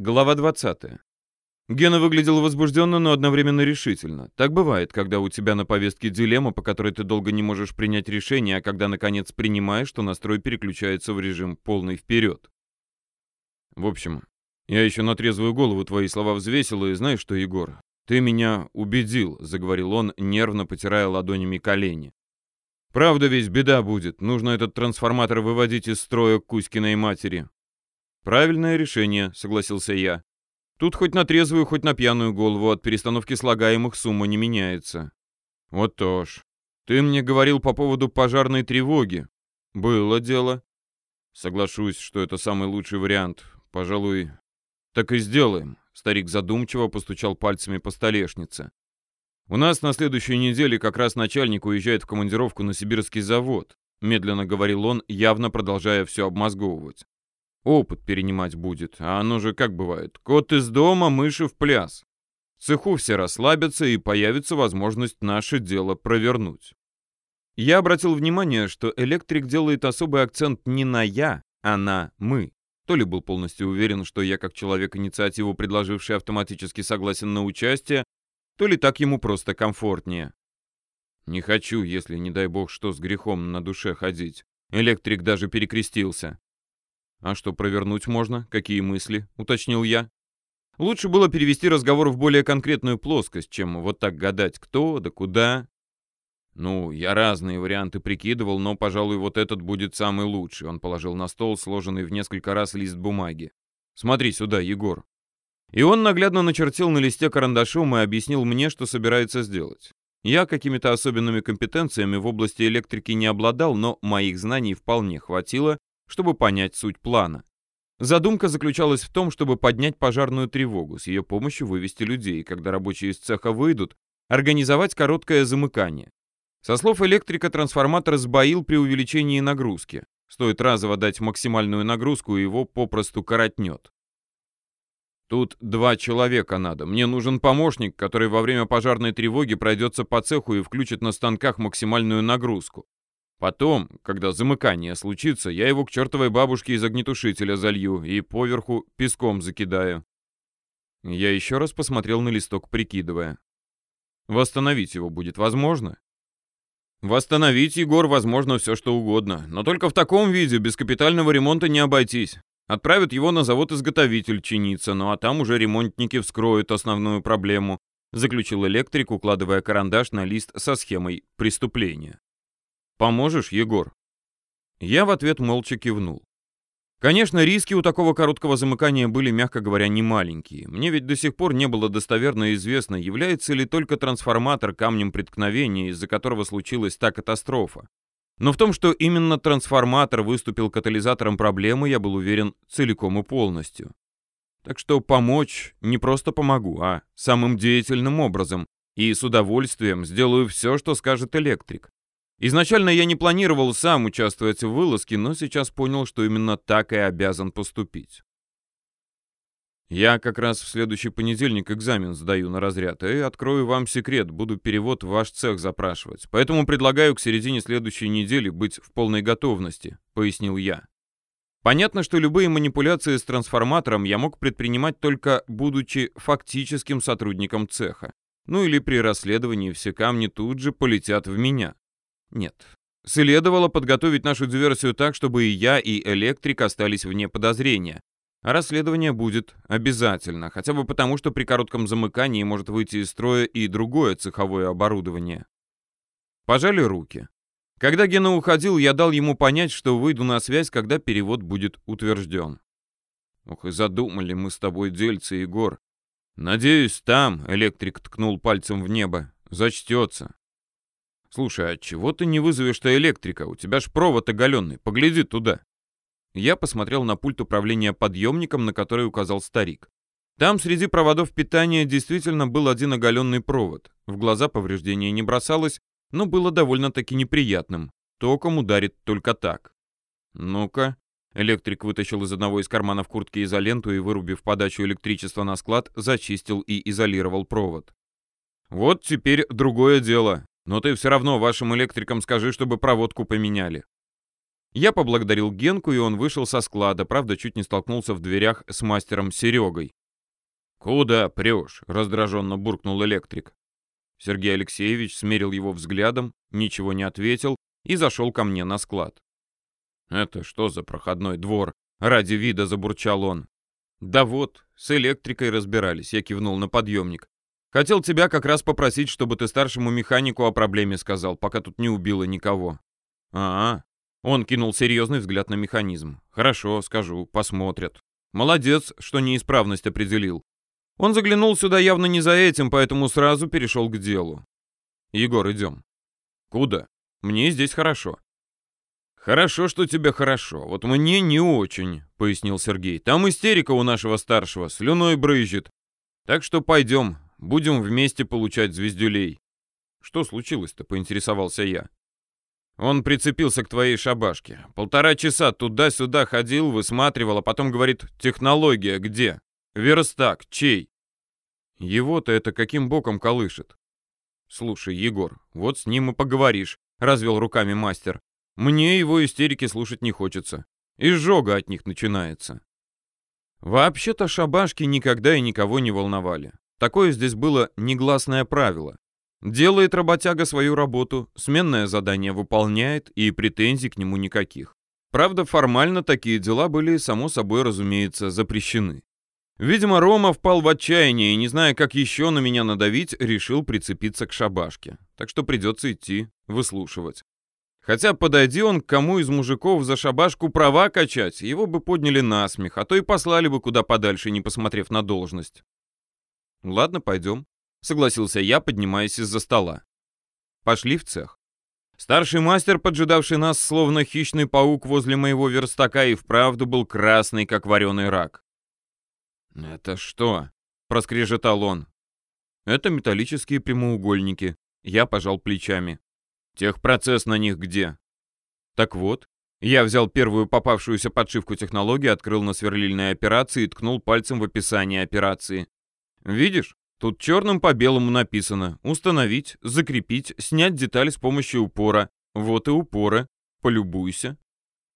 Глава 20. Гена выглядел возбужденно, но одновременно решительно. Так бывает, когда у тебя на повестке дилемма, по которой ты долго не можешь принять решение, а когда, наконец, принимаешь, то настрой переключается в режим полный вперед. В общем, я еще на трезвую голову твои слова взвесил, и знаешь что, Егор, ты меня убедил, заговорил он, нервно потирая ладонями колени. Правда ведь беда будет, нужно этот трансформатор выводить из строя Кузькиной матери. «Правильное решение», — согласился я. «Тут хоть на трезвую, хоть на пьяную голову от перестановки слагаемых сумма не меняется». «Вот то ж. Ты мне говорил по поводу пожарной тревоги. Было дело. Соглашусь, что это самый лучший вариант. Пожалуй, так и сделаем». Старик задумчиво постучал пальцами по столешнице. «У нас на следующей неделе как раз начальник уезжает в командировку на сибирский завод», медленно говорил он, явно продолжая все обмозговывать. Опыт перенимать будет, а оно же как бывает. Кот из дома, мыши в пляс. В цеху все расслабятся, и появится возможность наше дело провернуть. Я обратил внимание, что электрик делает особый акцент не на «я», а на «мы». То ли был полностью уверен, что я, как человек инициативу, предложивший автоматически согласен на участие, то ли так ему просто комфортнее. Не хочу, если, не дай бог, что с грехом на душе ходить. Электрик даже перекрестился. «А что провернуть можно? Какие мысли?» — уточнил я. Лучше было перевести разговор в более конкретную плоскость, чем вот так гадать, кто да куда. Ну, я разные варианты прикидывал, но, пожалуй, вот этот будет самый лучший. Он положил на стол сложенный в несколько раз лист бумаги. Смотри сюда, Егор. И он наглядно начертил на листе карандашом и объяснил мне, что собирается сделать. Я какими-то особенными компетенциями в области электрики не обладал, но моих знаний вполне хватило, чтобы понять суть плана. Задумка заключалась в том, чтобы поднять пожарную тревогу, с ее помощью вывести людей, когда рабочие из цеха выйдут, организовать короткое замыкание. Со слов электрика трансформатор сбоил при увеличении нагрузки. Стоит разово дать максимальную нагрузку, его попросту коротнет. Тут два человека надо. Мне нужен помощник, который во время пожарной тревоги пройдется по цеху и включит на станках максимальную нагрузку. Потом, когда замыкание случится, я его к чертовой бабушке из огнетушителя залью и поверху песком закидаю. Я еще раз посмотрел на листок, прикидывая. Восстановить его будет возможно? Восстановить, Егор, возможно все что угодно, но только в таком виде, без капитального ремонта не обойтись. Отправят его на завод-изготовитель чиниться, ну а там уже ремонтники вскроют основную проблему, заключил электрик, укладывая карандаш на лист со схемой преступления. Поможешь, Егор?» Я в ответ молча кивнул. Конечно, риски у такого короткого замыкания были, мягко говоря, не маленькие. Мне ведь до сих пор не было достоверно известно, является ли только трансформатор камнем преткновения, из-за которого случилась та катастрофа. Но в том, что именно трансформатор выступил катализатором проблемы, я был уверен целиком и полностью. Так что помочь не просто помогу, а самым деятельным образом. И с удовольствием сделаю все, что скажет электрик. Изначально я не планировал сам участвовать в вылазке, но сейчас понял, что именно так и обязан поступить. Я как раз в следующий понедельник экзамен сдаю на разряд, и открою вам секрет, буду перевод в ваш цех запрашивать. Поэтому предлагаю к середине следующей недели быть в полной готовности, пояснил я. Понятно, что любые манипуляции с трансформатором я мог предпринимать только будучи фактическим сотрудником цеха. Ну или при расследовании все камни тут же полетят в меня. Нет. Следовало подготовить нашу диверсию так, чтобы и я, и электрик остались вне подозрения. А расследование будет обязательно, хотя бы потому, что при коротком замыкании может выйти из строя и другое цеховое оборудование. Пожали руки. Когда Гена уходил, я дал ему понять, что выйду на связь, когда перевод будет утвержден. Ох, и задумали мы с тобой дельцы, Егор. Надеюсь, там, электрик ткнул пальцем в небо, зачтется. «Слушай, а чего ты не вызовешь-то электрика? У тебя ж провод оголенный. Погляди туда». Я посмотрел на пульт управления подъемником, на который указал старик. Там среди проводов питания действительно был один оголенный провод. В глаза повреждения не бросалось, но было довольно-таки неприятным. Током ударит только так. «Ну-ка». Электрик вытащил из одного из карманов куртки изоленту и, вырубив подачу электричества на склад, зачистил и изолировал провод. «Вот теперь другое дело. Но ты все равно вашим электрикам скажи, чтобы проводку поменяли. Я поблагодарил Генку, и он вышел со склада, правда, чуть не столкнулся в дверях с мастером Серегой. «Куда прешь?» — раздраженно буркнул электрик. Сергей Алексеевич смерил его взглядом, ничего не ответил и зашел ко мне на склад. «Это что за проходной двор?» — ради вида забурчал он. «Да вот, с электрикой разбирались», — я кивнул на подъемник. «Хотел тебя как раз попросить, чтобы ты старшему механику о проблеме сказал, пока тут не убило никого». «А-а». Он кинул серьезный взгляд на механизм. «Хорошо, скажу, посмотрят». «Молодец, что неисправность определил. Он заглянул сюда явно не за этим, поэтому сразу перешел к делу. «Егор, идем». «Куда? Мне здесь хорошо». «Хорошо, что тебе хорошо. Вот мне не очень», — пояснил Сергей. «Там истерика у нашего старшего, слюной брызжет. Так что пойдем, будем вместе получать звездюлей». «Что случилось-то?» — поинтересовался я. Он прицепился к твоей шабашке. Полтора часа туда-сюда ходил, высматривал, а потом говорит, технология где? Верстак, чей? Его-то это каким боком колышет? Слушай, Егор, вот с ним и поговоришь, развел руками мастер. Мне его истерики слушать не хочется. Изжога от них начинается. Вообще-то шабашки никогда и никого не волновали. Такое здесь было негласное правило. Делает работяга свою работу, сменное задание выполняет, и претензий к нему никаких. Правда, формально такие дела были, само собой разумеется, запрещены. Видимо, Рома впал в отчаяние и, не зная, как еще на меня надавить, решил прицепиться к шабашке. Так что придется идти, выслушивать. Хотя подойди он к кому из мужиков за шабашку права качать, его бы подняли на смех, а то и послали бы куда подальше, не посмотрев на должность. Ладно, пойдем, согласился я, поднимаясь из-за стола. Пошли в цех. Старший мастер, поджидавший нас, словно хищный паук возле моего верстака, и вправду был красный, как вареный рак. «Это что?» — проскрежетал он. «Это металлические прямоугольники». Я пожал плечами. «Техпроцесс на них где?» «Так вот». Я взял первую попавшуюся подшивку технологии, открыл на сверлильной операции и ткнул пальцем в описание операции. «Видишь? Тут черным по белому написано «Установить, закрепить, снять деталь с помощью упора». Вот и упоры. Полюбуйся.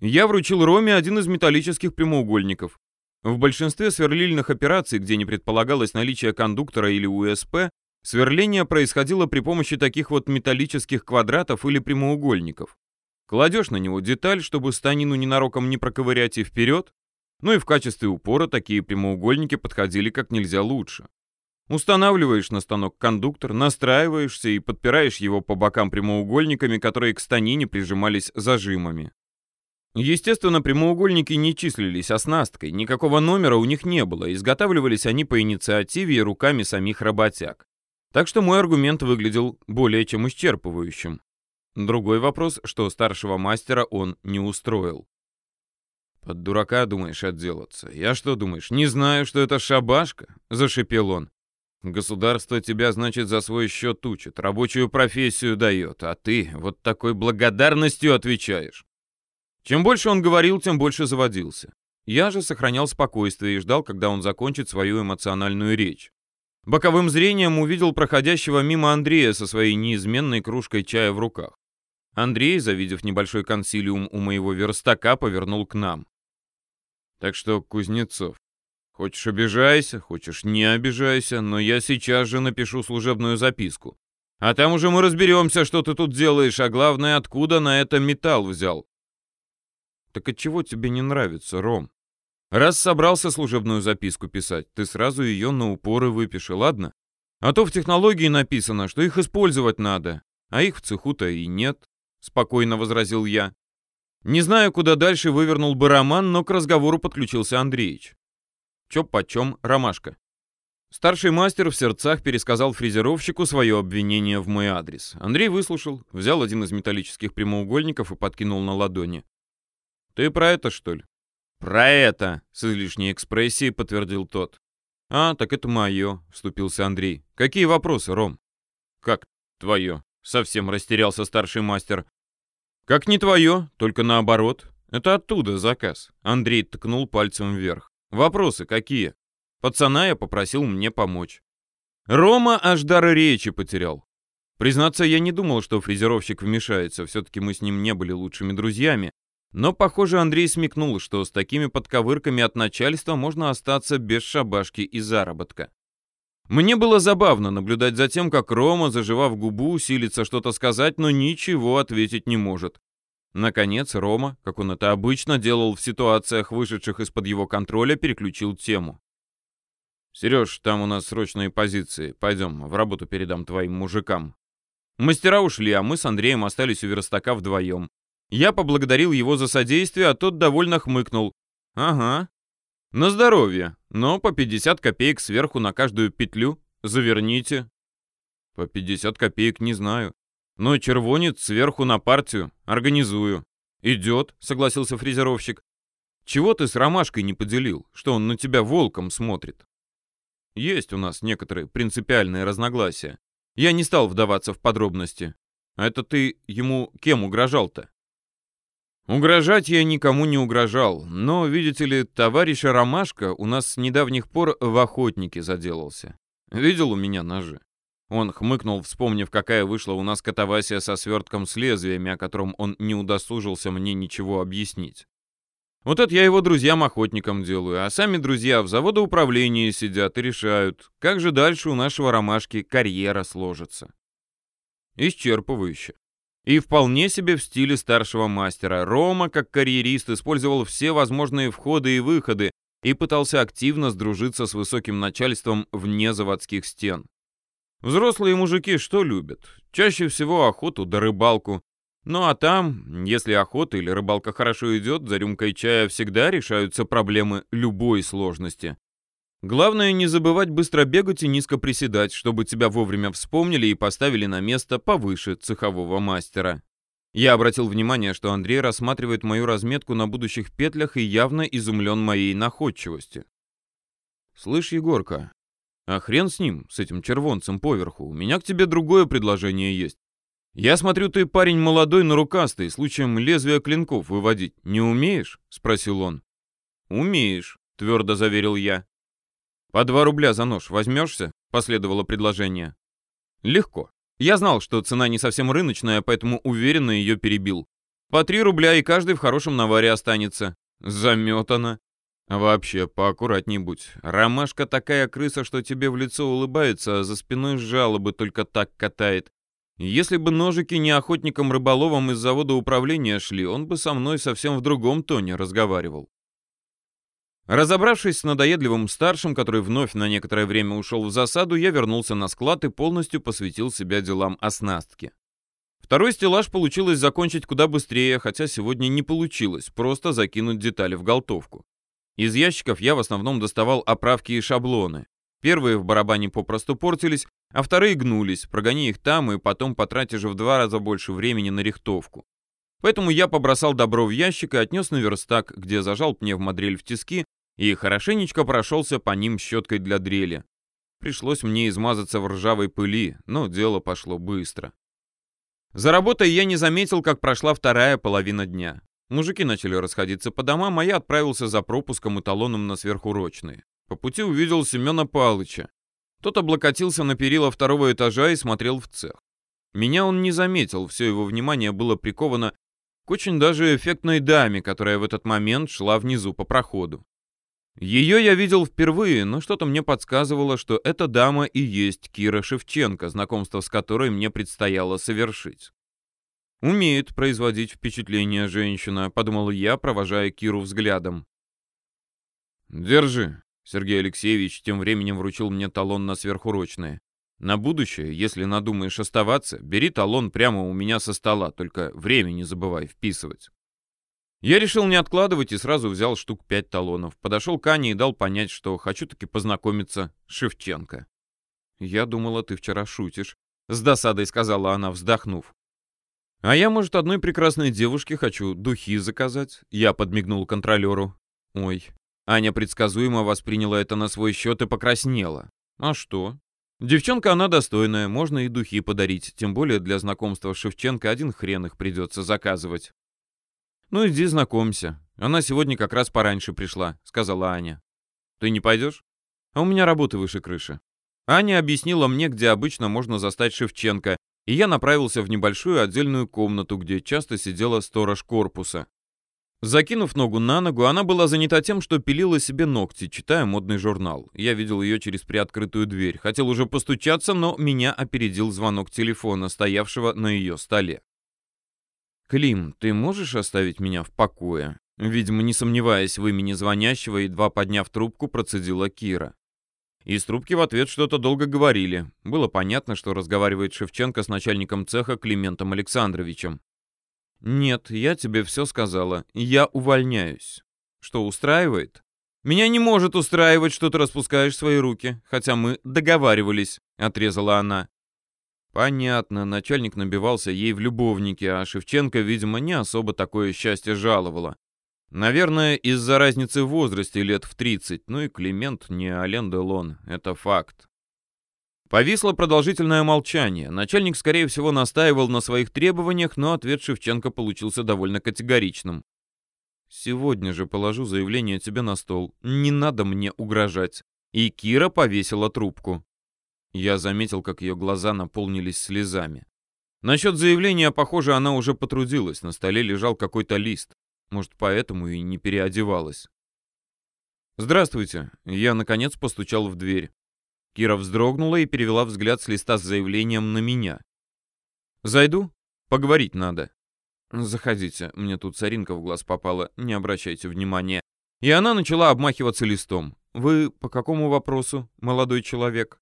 Я вручил Роме один из металлических прямоугольников. В большинстве сверлильных операций, где не предполагалось наличие кондуктора или УСП, сверление происходило при помощи таких вот металлических квадратов или прямоугольников. Кладешь на него деталь, чтобы станину ненароком не проковырять и вперед, ну и в качестве упора такие прямоугольники подходили как нельзя лучше. Устанавливаешь на станок кондуктор, настраиваешься и подпираешь его по бокам прямоугольниками, которые к станине прижимались зажимами. Естественно, прямоугольники не числились оснасткой, никакого номера у них не было, изготавливались они по инициативе и руками самих работяг. Так что мой аргумент выглядел более чем исчерпывающим. Другой вопрос, что старшего мастера он не устроил. «Под дурака думаешь отделаться? Я что думаешь, не знаю, что это шабашка?» — зашипел он. «Государство тебя, значит, за свой счет учит, рабочую профессию дает, а ты вот такой благодарностью отвечаешь. Чем больше он говорил, тем больше заводился. Я же сохранял спокойствие и ждал, когда он закончит свою эмоциональную речь. Боковым зрением увидел проходящего мимо Андрея со своей неизменной кружкой чая в руках. Андрей, завидев небольшой консилиум у моего верстака, повернул к нам. Так что, Кузнецов, хочешь обижайся, хочешь не обижайся, но я сейчас же напишу служебную записку. А там уже мы разберемся, что ты тут делаешь, а главное, откуда на это металл взял. Так от чего тебе не нравится, Ром? Раз собрался служебную записку писать, ты сразу ее на упоры выпиши, ладно? А то в технологии написано, что их использовать надо, а их в цеху-то и нет, спокойно возразил я. Не знаю, куда дальше вывернул бы Роман, но к разговору подключился Андреич. Чё почем, Ромашка? Старший мастер в сердцах пересказал фрезеровщику свое обвинение в мой адрес. Андрей выслушал, взял один из металлических прямоугольников и подкинул на ладони. «Ты про это, что ли?» «Про это!» — с излишней экспрессией подтвердил тот. «А, так это мое», — вступился Андрей. «Какие вопросы, Ром?» «Как твое?» — совсем растерялся старший мастер. «Как не твое, только наоборот. Это оттуда заказ». Андрей ткнул пальцем вверх. «Вопросы какие?» Пацана я попросил мне помочь. Рома аж дар речи потерял. Признаться, я не думал, что фрезеровщик вмешается, все-таки мы с ним не были лучшими друзьями, Но, похоже, Андрей смекнул, что с такими подковырками от начальства можно остаться без шабашки и заработка. Мне было забавно наблюдать за тем, как Рома, заживав губу, силится что-то сказать, но ничего ответить не может. Наконец, Рома, как он это обычно делал в ситуациях, вышедших из-под его контроля, переключил тему. «Сереж, там у нас срочные позиции. Пойдем, в работу передам твоим мужикам». Мастера ушли, а мы с Андреем остались у верстака вдвоем. Я поблагодарил его за содействие, а тот довольно хмыкнул. «Ага. На здоровье, но по 50 копеек сверху на каждую петлю. Заверните». «По 50 копеек не знаю. Но червонец сверху на партию. Организую». «Идет», — согласился фрезеровщик. «Чего ты с ромашкой не поделил, что он на тебя волком смотрит?» Есть у нас некоторые принципиальные разногласия. Я не стал вдаваться в подробности. А это ты ему кем угрожал-то? Угрожать я никому не угрожал, но, видите ли, товарищ Ромашка у нас с недавних пор в охотнике заделался. Видел у меня ножи? Он хмыкнул, вспомнив, какая вышла у нас катавасия со свертком с лезвиями, о котором он не удосужился мне ничего объяснить. Вот это я его друзьям-охотникам делаю, а сами друзья в заводоуправлении сидят и решают, как же дальше у нашего ромашки карьера сложится. Исчерпывающе. И вполне себе в стиле старшего мастера. Рома, как карьерист, использовал все возможные входы и выходы и пытался активно сдружиться с высоким начальством вне заводских стен. Взрослые мужики что любят? Чаще всего охоту да рыбалку, ну а там, если охота или рыбалка хорошо идет, за рюмкой чая всегда решаются проблемы любой сложности. Главное не забывать быстро бегать и низко приседать, чтобы тебя вовремя вспомнили и поставили на место повыше цехового мастера. Я обратил внимание, что Андрей рассматривает мою разметку на будущих петлях и явно изумлен моей находчивости. «Слышь, Егорка, а хрен с ним, с этим червонцем поверху, у меня к тебе другое предложение есть. «Я смотрю, ты парень молодой, но рукастый, случаем лезвия клинков выводить не умеешь?» — спросил он. «Умеешь», — твердо заверил я. «По два рубля за нож возьмешься?» — последовало предложение. «Легко. Я знал, что цена не совсем рыночная, поэтому уверенно ее перебил. По три рубля и каждый в хорошем наваре останется. Заметано. Вообще, поаккуратней будь. Ромашка такая крыса, что тебе в лицо улыбается, а за спиной жалобы только так катает. Если бы ножики не охотником-рыболовом из завода управления шли, он бы со мной совсем в другом тоне разговаривал. Разобравшись с надоедливым старшим, который вновь на некоторое время ушел в засаду, я вернулся на склад и полностью посвятил себя делам оснастки. Второй стеллаж получилось закончить куда быстрее, хотя сегодня не получилось, просто закинуть детали в голтовку. Из ящиков я в основном доставал оправки и шаблоны. Первые в барабане попросту портились, а вторые гнулись, прогони их там и потом потратишь в два раза больше времени на рихтовку. Поэтому я побросал добро в ящик и отнес на верстак, где зажал пневмодрель в тиски и хорошенечко прошелся по ним щеткой для дрели. Пришлось мне измазаться в ржавой пыли, но дело пошло быстро. За работой я не заметил, как прошла вторая половина дня. Мужики начали расходиться по домам, а я отправился за пропуском и талоном на сверхурочные. По пути увидел Семена Палыча. Тот облокотился на перила второго этажа и смотрел в цех. Меня он не заметил, все его внимание было приковано к очень даже эффектной даме, которая в этот момент шла внизу по проходу. Ее я видел впервые, но что-то мне подсказывало, что эта дама и есть Кира Шевченко, знакомство с которой мне предстояло совершить. «Умеет производить впечатление женщина», — подумал я, провожая Киру взглядом. «Держи», Сергей Алексеевич тем временем вручил мне талон на сверхурочные. На будущее, если надумаешь оставаться, бери талон прямо у меня со стола, только время не забывай вписывать. Я решил не откладывать и сразу взял штук пять талонов. Подошел к Ане и дал понять, что хочу таки познакомиться с Шевченко. «Я думала, ты вчера шутишь», — с досадой сказала она, вздохнув. «А я, может, одной прекрасной девушке хочу духи заказать?» Я подмигнул контролеру. «Ой, Аня предсказуемо восприняла это на свой счет и покраснела. А что? Девчонка она достойная, можно и духи подарить, тем более для знакомства с Шевченко один хрен их придется заказывать. «Ну иди знакомься. Она сегодня как раз пораньше пришла», — сказала Аня. «Ты не пойдешь? А у меня работы выше крыши». Аня объяснила мне, где обычно можно застать Шевченко, и я направился в небольшую отдельную комнату, где часто сидела сторож корпуса. Закинув ногу на ногу, она была занята тем, что пилила себе ногти, читая модный журнал. Я видел ее через приоткрытую дверь. Хотел уже постучаться, но меня опередил звонок телефона, стоявшего на ее столе. «Клим, ты можешь оставить меня в покое?» Видимо, не сомневаясь в имени звонящего, едва подняв трубку, процедила Кира. Из трубки в ответ что-то долго говорили. Было понятно, что разговаривает Шевченко с начальником цеха Климентом Александровичем. «Нет, я тебе все сказала. Я увольняюсь». «Что, устраивает?» «Меня не может устраивать, что ты распускаешь свои руки, хотя мы договаривались», — отрезала она. Понятно, начальник набивался ей в любовнике, а Шевченко, видимо, не особо такое счастье жаловала. Наверное, из-за разницы в возрасте лет в 30, ну и Климент не Ален Делон, это факт. Повисло продолжительное молчание. Начальник, скорее всего, настаивал на своих требованиях, но ответ Шевченко получился довольно категоричным. «Сегодня же положу заявление тебе на стол. Не надо мне угрожать». И Кира повесила трубку. Я заметил, как ее глаза наполнились слезами. Насчет заявления, похоже, она уже потрудилась. На столе лежал какой-то лист. Может, поэтому и не переодевалась. «Здравствуйте». Я, наконец, постучал в дверь. Кира вздрогнула и перевела взгляд с листа с заявлением на меня. «Зайду? Поговорить надо». «Заходите, мне тут соринка в глаз попала, не обращайте внимания». И она начала обмахиваться листом. «Вы по какому вопросу, молодой человек?»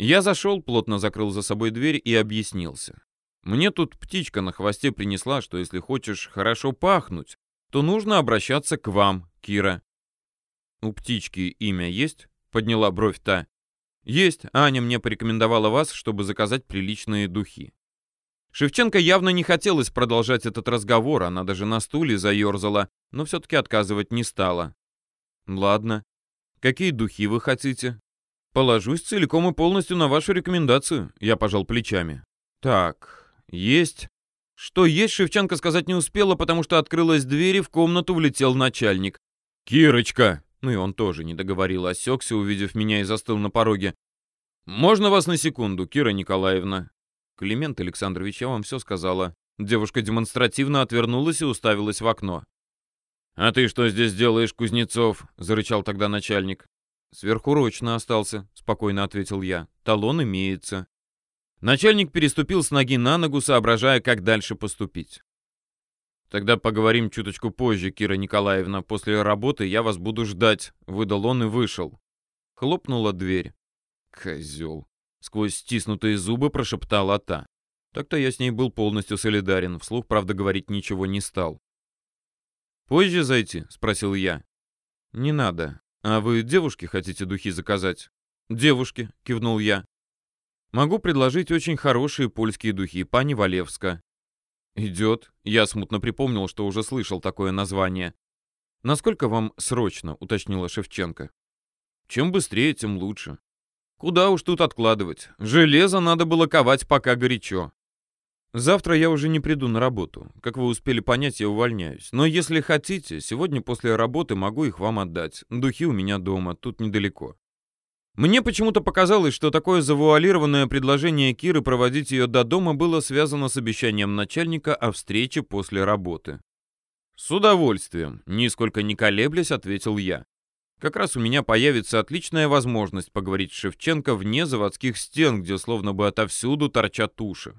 Я зашел, плотно закрыл за собой дверь и объяснился. Мне тут птичка на хвосте принесла, что если хочешь хорошо пахнуть, то нужно обращаться к вам, Кира. «У птички имя есть?» — подняла бровь та. «Есть. Аня мне порекомендовала вас, чтобы заказать приличные духи». Шевченко явно не хотелось продолжать этот разговор, она даже на стуле заерзала, но все-таки отказывать не стала. «Ладно. Какие духи вы хотите?» «Положусь целиком и полностью на вашу рекомендацию», — я пожал плечами. «Так, есть». Что есть, Шевченко сказать не успела, потому что открылась дверь и в комнату влетел начальник. «Кирочка!» Ну и он тоже не договорил, осекся, увидев меня и застыл на пороге. «Можно вас на секунду, Кира Николаевна?» «Климент Александрович, я вам все сказала». Девушка демонстративно отвернулась и уставилась в окно. «А ты что здесь делаешь, Кузнецов?» — зарычал тогда начальник. «Сверхурочно остался», — спокойно ответил я. «Талон имеется». Начальник переступил с ноги на ногу, соображая, как дальше поступить. «Тогда поговорим чуточку позже, Кира Николаевна. После работы я вас буду ждать», — выдал он и вышел. Хлопнула дверь. «Козел!» — сквозь стиснутые зубы прошептала та. Так-то я с ней был полностью солидарен, вслух, правда, говорить ничего не стал. «Позже зайти?» — спросил я. «Не надо. А вы девушке хотите духи заказать?» «Девушке», — кивнул я. «Могу предложить очень хорошие польские духи, пани Валевска. «Идет». Я смутно припомнил, что уже слышал такое название. «Насколько вам срочно?» — уточнила Шевченко. «Чем быстрее, тем лучше». «Куда уж тут откладывать? Железо надо было ковать пока горячо». «Завтра я уже не приду на работу. Как вы успели понять, я увольняюсь. Но если хотите, сегодня после работы могу их вам отдать. Духи у меня дома, тут недалеко». Мне почему-то показалось, что такое завуалированное предложение Киры проводить ее до дома было связано с обещанием начальника о встрече после работы. «С удовольствием», — нисколько не колеблясь, ответил я. «Как раз у меня появится отличная возможность поговорить с Шевченко вне заводских стен, где словно бы отовсюду торчат уши».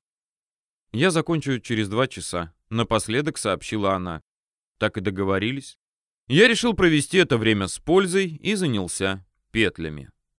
«Я закончу через два часа», — напоследок сообщила она. Так и договорились. Я решил провести это время с пользой и занялся петлями.